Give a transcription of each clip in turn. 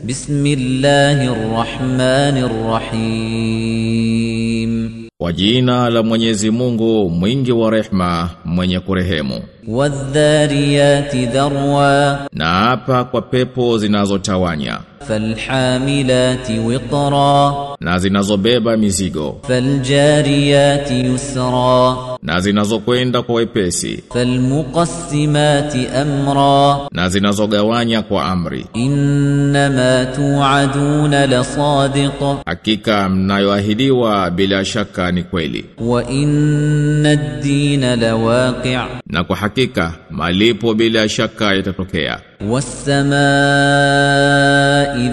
بسم الله الرحمن الرحيم Kwa jina la Mwenyezi Mungu mwingi wa rehma mwenye kurehemu والذاريات ذروا na hapa kwa pepo zinazotawanya falhamilati wiqra na zinazobeba mizigo. faljariyati yusra na zinazokwenda kwa wepesi. falmuqassimati amra na zinazogawanya kwa amri. inma tu'aduna lasadiq hakika mnayoahidiwa bila shaka ni kweli. wa inna ad-dina lawaqi' na kwa hakika malipo bila shaka yatatokea. was-samaa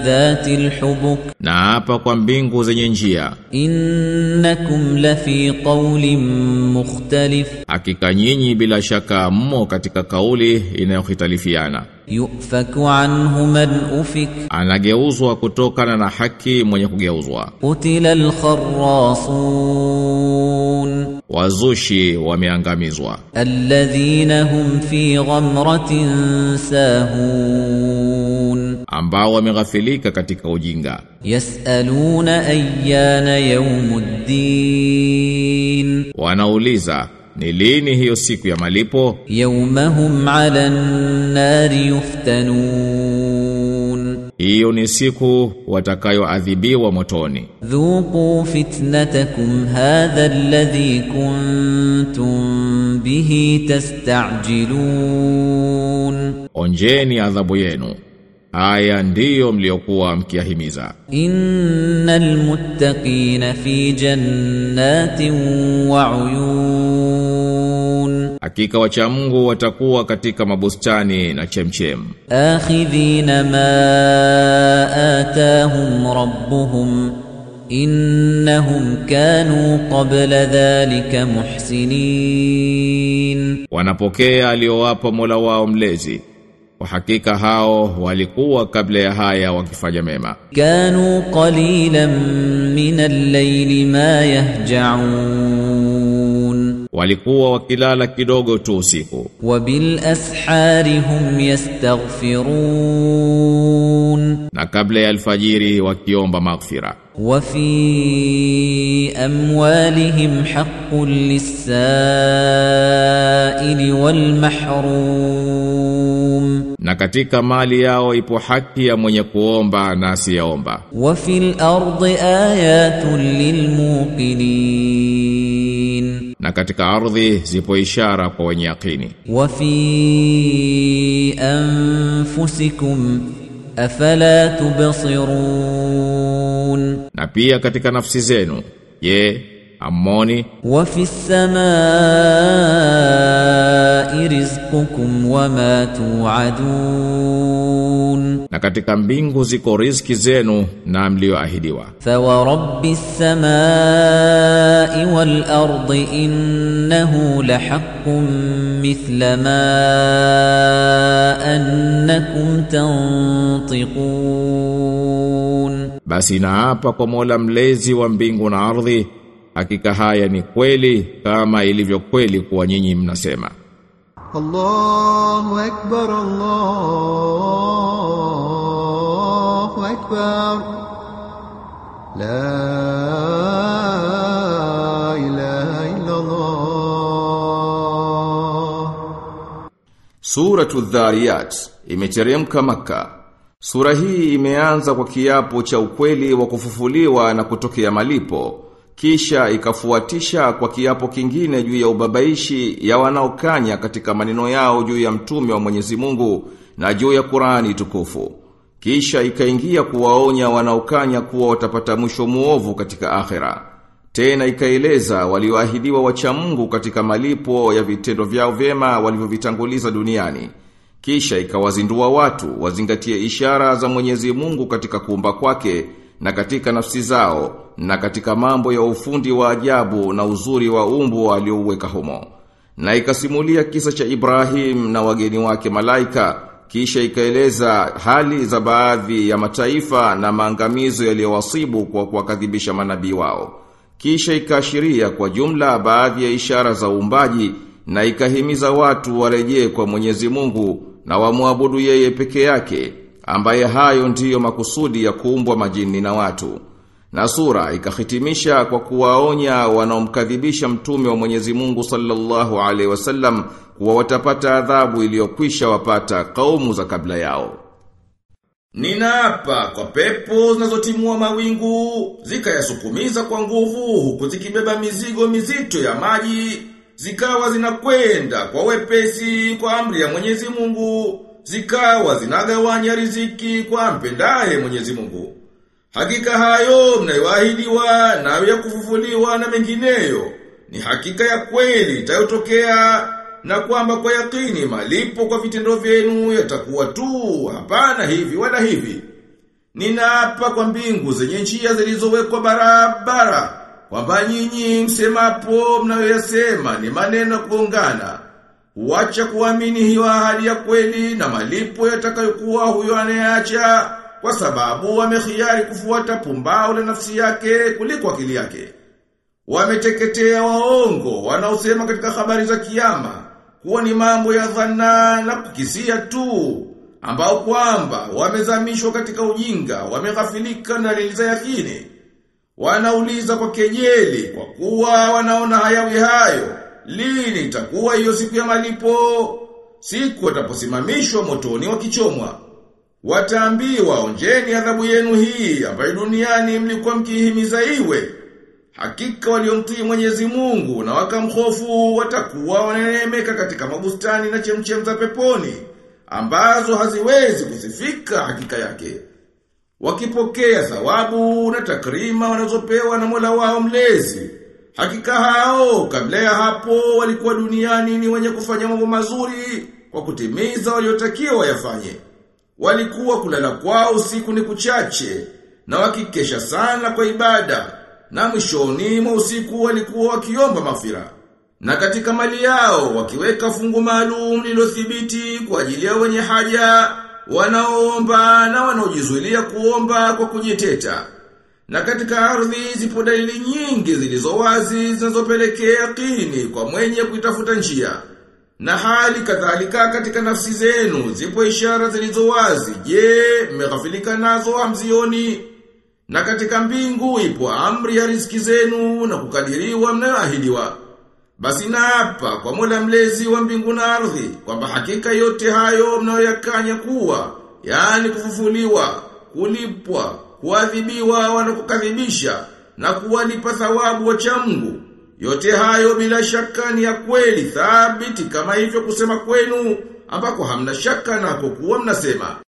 ذات الحبك na hapa kwa mbingu zenye njia إنكم لفي قول مختلف hakika nyinyi bila shaka mmo katika kauli inayohitalifiana يؤفك عنه من أفك anageuzwa kutokana na haki mwenye kugeuzwa قتل الخراصون wazushi wameangamizwa الذين هم في غمرة ساهون ambao wameghafilika katika ujinga. Yasaluna ayyana yawmuddin, wanauliza ni lini hiyo siku ya malipo. Yawmahum ala nari yuftanun, hiyo ni siku watakayoadhibiwa motoni. Dhuqu fitnatakum hadha alladhi kuntum bihi tastajilun, onjeni adhabu yenu aya ndiyo mliokuwa mkiahimiza. Innal muttaqin fi jannatin wa uyun, hakika wacha Mungu watakuwa katika mabustani na chemchem. Akhidhina ma atahum rabbuhum innahum kanu qabla dhalika muhsinin, wanapokea aliyowapa Mola wao mlezi kwa hakika hao walikuwa kabla ya haya wakifanya mema كانوا قليلا من الليل ما يهجعون walikuwa wakilala kidogo tu usiku وبالأسحار هم يستغفرون na kabla ya alfajiri wakiomba maghfira وفي أموالهم حق للسائل والمحروم na katika mali yao ipo haki ya mwenye kuomba na asiyeomba. Wa fil ardi ayatun lilmuqinin, na katika ardhi zipo ishara kwa wenye yakini. Wa fi anfusikum afala tubsirun, na pia katika nafsi zenu, je, amoni? Wa fis samaa rizqukum wama tu'adun. Na katika mbingu ziko riziki zenu na mlioahidiwa fa rabbis samaa'i wal ardi innahu lahaqqun mithla ma annakum tantiqun. Basi naapa kwa Mola mlezi wa mbingu na ardhi hakika haya ni kweli kama ilivyo kweli kwa nyinyi mnasema. Allahu Ekber, Allahu Ekber. La ilahe illallah. Suratu Dhariyat imeteremka Makka. Sura hii imeanza kwa kiapo cha ukweli wa kufufuliwa na kutokea malipo kisha ikafuatisha kwa kiapo kingine juu ya ubabaishi ya wanaokanya katika maneno yao juu ya mtume wa Mwenyezi Mungu na juu ya Qur'ani tukufu. Kisha ikaingia kuwaonya wanaokanya kuwa watapata mwisho muovu katika akhera. Tena ikaeleza walioahidiwa wacha Mungu katika malipo ya vitendo vyao vyema walivyovitanguliza duniani. Kisha ikawazindua watu wazingatie ishara za Mwenyezi Mungu katika kuumba kwake na katika nafsi zao na katika mambo ya ufundi wa ajabu na uzuri wa umbo aliouweka humo. Na ikasimulia kisa cha Ibrahim na wageni wake malaika kisha ikaeleza hali za baadhi ya mataifa na maangamizo yaliyowasibu kwa kuwakadhibisha manabii wao. Kisha ikaashiria kwa jumla baadhi ya ishara za uumbaji na ikahimiza watu warejee kwa Mwenyezi Mungu na wamwabudu yeye peke yake ambaye hayo ndiyo makusudi ya kuumbwa majini na watu. Na sura ikahitimisha kwa kuwaonya wanaomkadhibisha mtume wa Mwenyezi Mungu sallallahu alaihi wasallam kuwa watapata adhabu iliyokwisha wapata kaumu za kabla yao. Ninaapa kwa pepo zinazotimua mawingu, zikayasukumiza kwa nguvu huku zikibeba mizigo mizito ya maji, zikawa zinakwenda kwa wepesi kwa amri ya Mwenyezi Mungu, zikawa zinagawanya riziki kwa mpendaye Mwenyezi Mungu. Hakika hayo mnayoahidiwa nayo ya kufufuliwa na mengineyo ni hakika ya kweli itayotokea na kwamba kwa yakini malipo kwa vitendo vyenu yatakuwa tu hapana hivi wala hivi. Ninaapa kwa mbingu zenye njia zilizowekwa barabara kwamba nyinyi msemapo mnayoyasema ni maneno kuungana. Uacha kuamini hiyo ahadi ya kweli na malipo yatakayokuwa huyo anayeacha kwa sababu wamehiari kufuata pumbao la nafsi yake kuliko akili yake. Wameteketea waongo wanaosema katika habari za kiyama kuwa ni mambo ya dhana na kukisia tu ambao kwamba wamezamishwa katika ujinga, wameghafilika na dalili za yakini. Wanauliza kwa kejeli kwa kuwa wanaona hayawi hayo. Lini itakuwa hiyo siku ya malipo? Siku wataposimamishwa motoni wakichomwa. Wataambiwa onjeni adhabu yenu hii ambayo duniani mlikuwa mkihimiza iwe. Hakika waliomtii Mwenyezi Mungu na wakamhofu watakuwa wananemeka katika mabustani na chemchem za peponi ambazo haziwezi kusifika hakika yake. Wakipokea thawabu na takrima wanazopewa na Mola wao mlezi. Hakika hao kabla ya hapo walikuwa duniani ni wenye kufanya mambo mazuri kwa kutimiza waliotakiwa yafanye. Walikuwa kulala kwao usiku ni kuchache na wakikesha sana kwa ibada na mwishoni mwa usiku walikuwa wakiomba mafira. Na katika mali yao wakiweka fungu maalum lilothibiti kwa ajili ya wenye haja, wanaoomba na wanaojizuilia kuomba kwa kujiteta. Na katika ardhi zipo dalili nyingi zilizo wazi zinazopelekea yakini kwa mwenye kuitafuta njia. Na hali kadhalika katika nafsi zenu zipo ishara zilizo wazi. Je, mmeghafilika nazo hamzioni? Na katika mbingu ipo amri ya riziki zenu na kukadiriwa mnayoahidiwa. Basi naapa kwa Mola mlezi wa mbingu na ardhi kwamba hakika yote hayo mnayoyakanya kuwa, yani kufufuliwa, kulipwa, kuadhibiwa wanakukadhibisha na kuwalipa thawabu wacha Mungu. Yote hayo bila shaka ni ya kweli thabiti kama hivyo kusema kwenu ambako hamna shaka na kuwa mnasema.